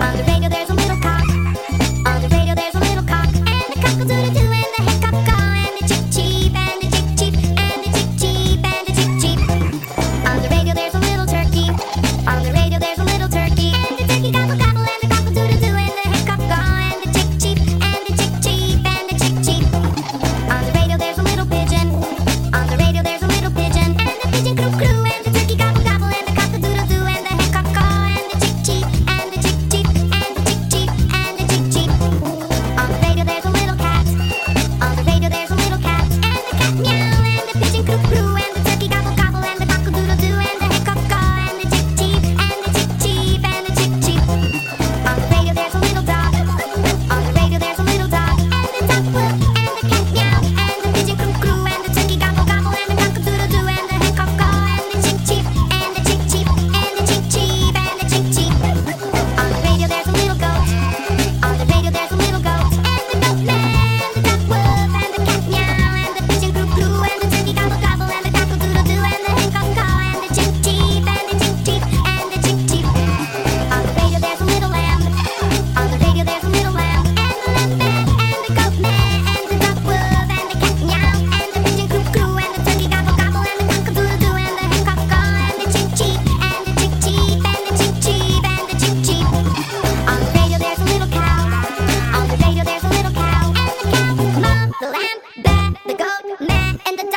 On the radio there's a the goat man and the